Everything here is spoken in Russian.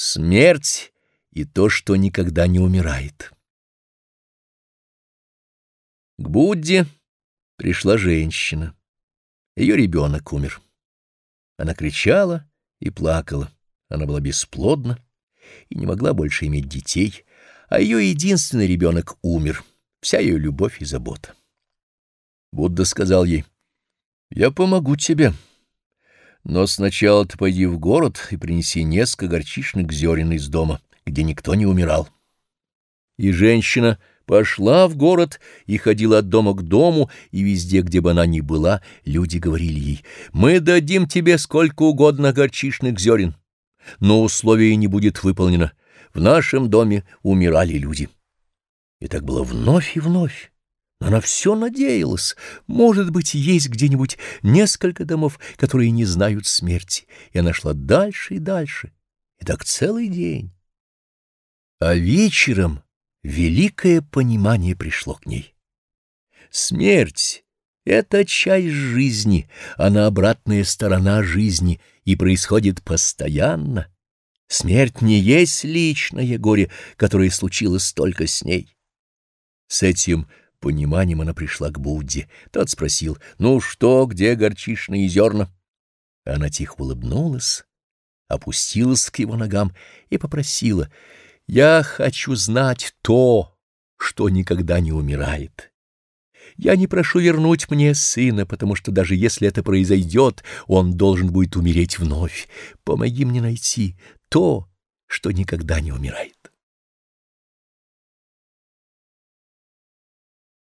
Смерть и то, что никогда не умирает. К Будде пришла женщина. Ее ребенок умер. Она кричала и плакала. Она была бесплодна и не могла больше иметь детей, а ее единственный ребенок умер, вся ее любовь и забота. Будда сказал ей, «Я помогу тебе, но сначала ты пойди в город и принеси несколько горчичных зерен из дома, где никто не умирал». И женщина пошла в город и ходила от дома к дому, и везде, где бы она ни была, люди говорили ей, «Мы дадим тебе сколько угодно горчичных зерен, но условие не будет выполнено. В нашем доме умирали люди». И так было вновь и вновь. Она все надеялась. Может быть, есть где-нибудь несколько домов, которые не знают смерти. И она шла дальше и дальше. И так целый день. А вечером великое понимание пришло к ней. Смерть — это часть жизни, она обратная сторона жизни и происходит постоянно. Смерть не есть личное горе, которое случилось только с ней. С этим пониманием она пришла к Будде. Тот спросил, «Ну что, где горчичные зерна?» Она тихо улыбнулась, опустилась к его ногам и попросила, «Я хочу знать то, что никогда не умирает». Я не прошу вернуть мне сына, потому что даже если это произойдет, он должен будет умереть вновь. Помоги мне найти то, что никогда не умирает.